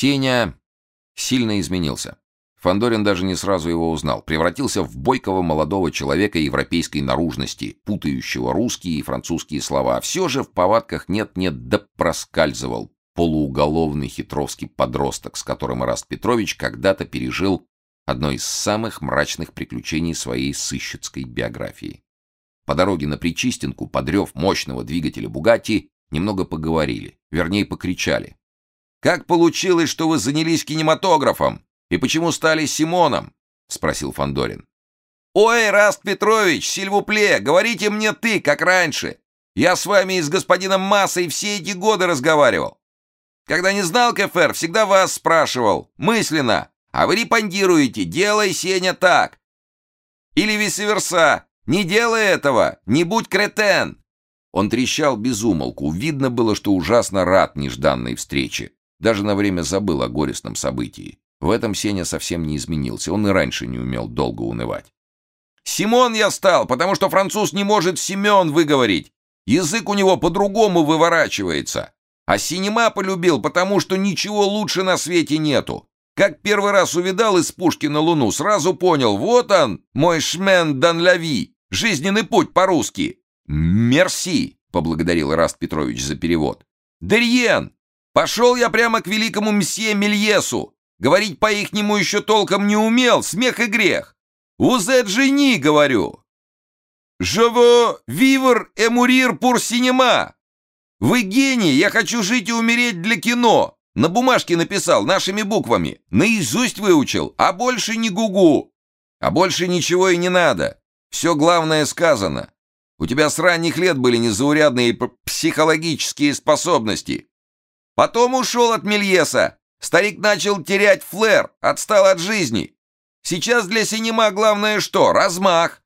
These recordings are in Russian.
Сеня сильно изменился. Фандорин даже не сразу его узнал. Превратился в бойкого молодого человека европейской наружности, путающего русские и французские слова. Все же в повадках нет-нет да проскальзывал полууголовный хитровский подросток, с которым Ираст Петрович когда-то пережил одно из самых мрачных приключений своей сыщицкой биографии. По дороге на Причистенку, подрев мощного двигателя «Бугатти», немного поговорили, вернее, покричали. «Как получилось, что вы занялись кинематографом? И почему стали Симоном?» — спросил Фандорин. «Ой, Раст Петрович, сильвупле, говорите мне ты, как раньше. Я с вами и с господином Массой все эти годы разговаривал. Когда не знал КФР, всегда вас спрашивал, мысленно. А вы репандируете, делай, Сеня, так. Или виce-верса, не делай этого, не будь кретен. Он трещал без умолку, видно было, что ужасно рад нежданной встрече. Даже на время забыл о горестном событии. В этом Сеня совсем не изменился, он и раньше не умел долго унывать. «Симон я стал, потому что француз не может Семен выговорить. Язык у него по-другому выворачивается. А синема полюбил, потому что ничего лучше на свете нету. Как первый раз увидал из пушки на Луну, сразу понял, вот он, мой шмен дан лави, жизненный путь по-русски. «Мерси», — поблагодарил Раст Петрович за перевод. «Дерьен! Пошел я прямо к великому мсье Мельесу. Говорить по-ихнему еще толком не умел, смех и грех. «Узе жени», — говорю. «Живо вивер эмурир пур синема». «Вы гений, я хочу жить и умереть для кино». На бумажке написал нашими буквами. Наизусть выучил, а больше не гугу. А больше ничего и не надо. Все главное сказано. У тебя с ранних лет были незаурядные психологические способности. Потом ушел от Мельеса. Старик начал терять флер, отстал от жизни. Сейчас для синема главное что? Размах.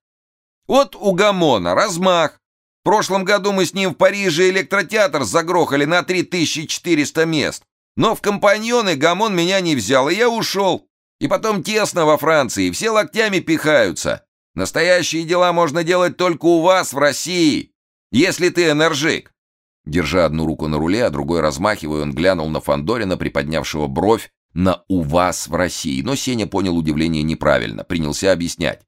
Вот у Гамона размах. В прошлом году мы с ним в Париже электротеатр загрохали на 3400 мест. Но в компаньоны Гамон меня не взял, и я ушел. И потом тесно во Франции, все локтями пихаются. Настоящие дела можно делать только у вас в России, если ты энержик. Держа одну руку на руле, а другой размахивая, он глянул на Фандорина, приподнявшего бровь на «у вас в России». Но Сеня понял удивление неправильно, принялся объяснять.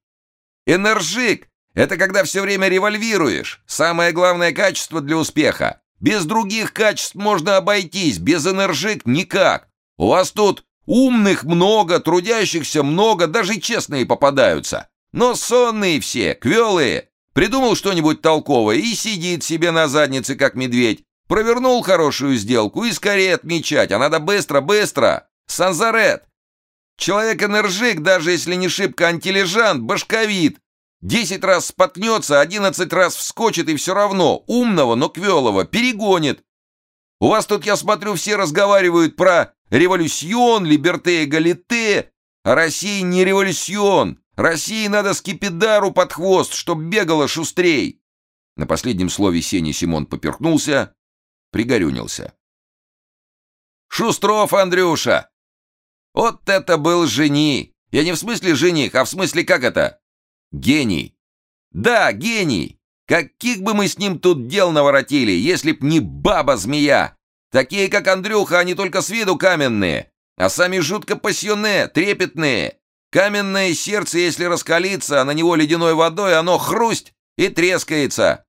«Энержик — это когда все время револьвируешь. Самое главное качество для успеха. Без других качеств можно обойтись, без энержик никак. У вас тут умных много, трудящихся много, даже честные попадаются. Но сонные все, квелые. Придумал что-нибудь толковое и сидит себе на заднице, как медведь. Провернул хорошую сделку и скорее отмечать, а надо быстро-быстро. Санзарет. Человек-энержик, даже если не шибко антилежант, башковит. Десять раз споткнется, одиннадцать раз вскочит и все равно, умного, но квелого, перегонит. У вас тут, я смотрю, все разговаривают про революцион, либерте и галите, а Россия не революцион. России надо скипидару под хвост, чтоб бегала шустрей. На последнем слове Сеня Симон поперхнулся, пригорюнился. «Шустров, Андрюша! Вот это был жени! Я не в смысле жених, а в смысле как это? Гений. Да, гений. Каких бы мы с ним тут дел наворотили, если б не баба-змея. Такие, как Андрюха, они только с виду каменные, а сами жутко пассионе, трепетные. Каменное сердце, если раскалиться, а на него ледяной водой, оно хрусть и трескается.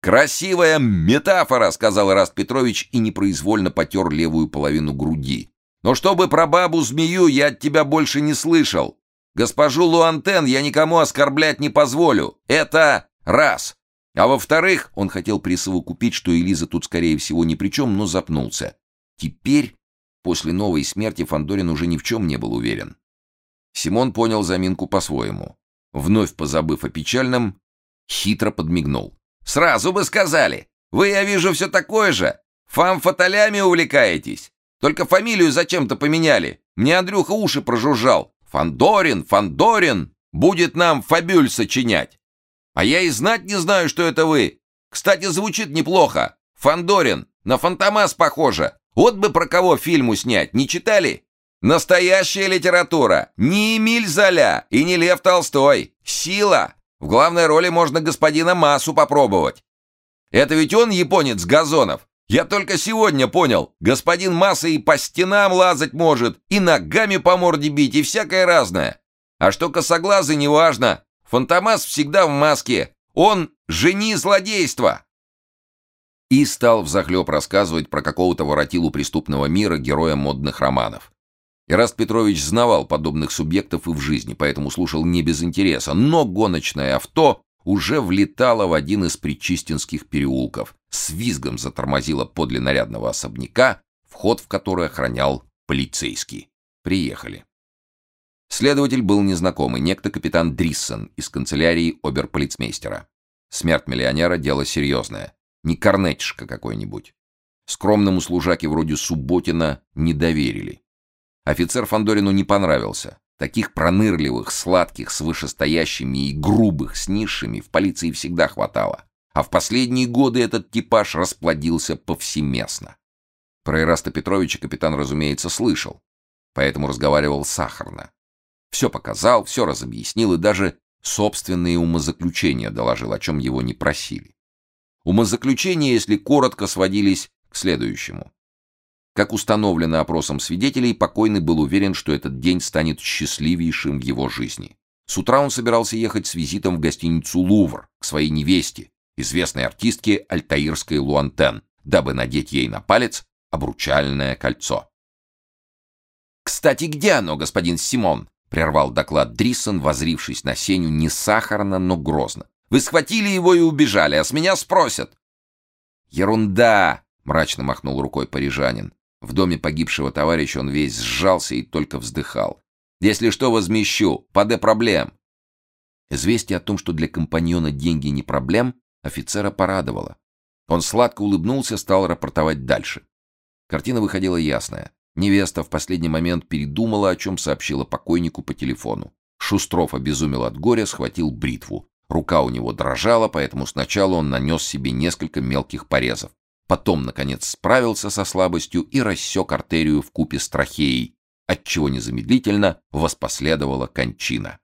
«Красивая метафора», — сказал Раст Петрович и непроизвольно потер левую половину груди. «Но чтобы про бабу-змею я от тебя больше не слышал. Госпожу Луантен я никому оскорблять не позволю. Это раз. А во-вторых, он хотел присовокупить, что Элиза тут, скорее всего, ни при чем, но запнулся. Теперь, после новой смерти, Фандорин уже ни в чем не был уверен. Симон понял заминку по-своему. Вновь позабыв о печальном, хитро подмигнул. «Сразу бы сказали! Вы, я вижу, все такое же! Фам-фаталями увлекаетесь! Только фамилию зачем-то поменяли! Мне Андрюха уши прожужжал! Фандорин, Фандорин будет нам фабюль сочинять. А я и знать не знаю, что это вы. Кстати, звучит неплохо. Фандорин, на Фантомас похоже. Вот бы про кого фильму снять, не читали? Настоящая литература. Не Эмиль Золя и не Лев Толстой. Сила. В главной роли можно господина Массу попробовать. Это ведь он японец Газонов. Я только сегодня понял. Господин Масса и по стенам лазать может, и ногами по морде бить, и всякое разное. А что косоглазый, неважно. Фантомас всегда в маске. Он жени злодейства. И стал взахлеб рассказывать про какого-то воротилу преступного мира, героя модных романов. Ираст Петрович знавал подобных субъектов и в жизни, поэтому слушал не без интереса, но гоночное авто уже влетало в один из причистинских переулков, с визгом затормозило подле нарядного особняка, вход в который охранял полицейский. Приехали. Следователь был незнакомый, некто капитан Дриссон из канцелярии оберполицмейстера. Смерть миллионера — дело серьезное. Не корнетишка какой-нибудь. Скромному служаке вроде Субботина не доверили. Офицер Фандорину не понравился. Таких пронырливых, сладких, с вышестоящими и грубых с низшими в полиции всегда хватало. А в последние годы этот типаж расплодился повсеместно. Про Ираста Петровича капитан, разумеется, слышал, поэтому разговаривал сахарно. Все показал, все разобъяснил и даже собственные умозаключения доложил, о чем его не просили. Умозаключения, если коротко, сводились к следующему. Как установлено опросом свидетелей, покойный был уверен, что этот день станет счастливейшим в его жизни. С утра он собирался ехать с визитом в гостиницу «Лувр» к своей невесте, известной артистке Альтаирской Луантен, дабы надеть ей на палец обручальное кольцо. «Кстати, где оно, господин Симон?» — прервал доклад Дриссон, возрившись на Сеню не сахарно, но грозно. «Вы схватили его и убежали, а с меня спросят». «Ерунда!» — мрачно махнул рукой парижанин. В доме погибшего товарища он весь сжался и только вздыхал. «Если что, возмещу. Паде проблем». Известие о том, что для компаньона деньги не проблем, офицера порадовало. Он сладко улыбнулся, стал рапортовать дальше. Картина выходила ясная. Невеста в последний момент передумала, о чем сообщила покойнику по телефону. Шустров обезумел от горя, схватил бритву. Рука у него дрожала, поэтому сначала он нанес себе несколько мелких порезов. Потом, наконец, справился со слабостью и рассек артерию в купе с трахеей, отчего незамедлительно воспоследовала кончина.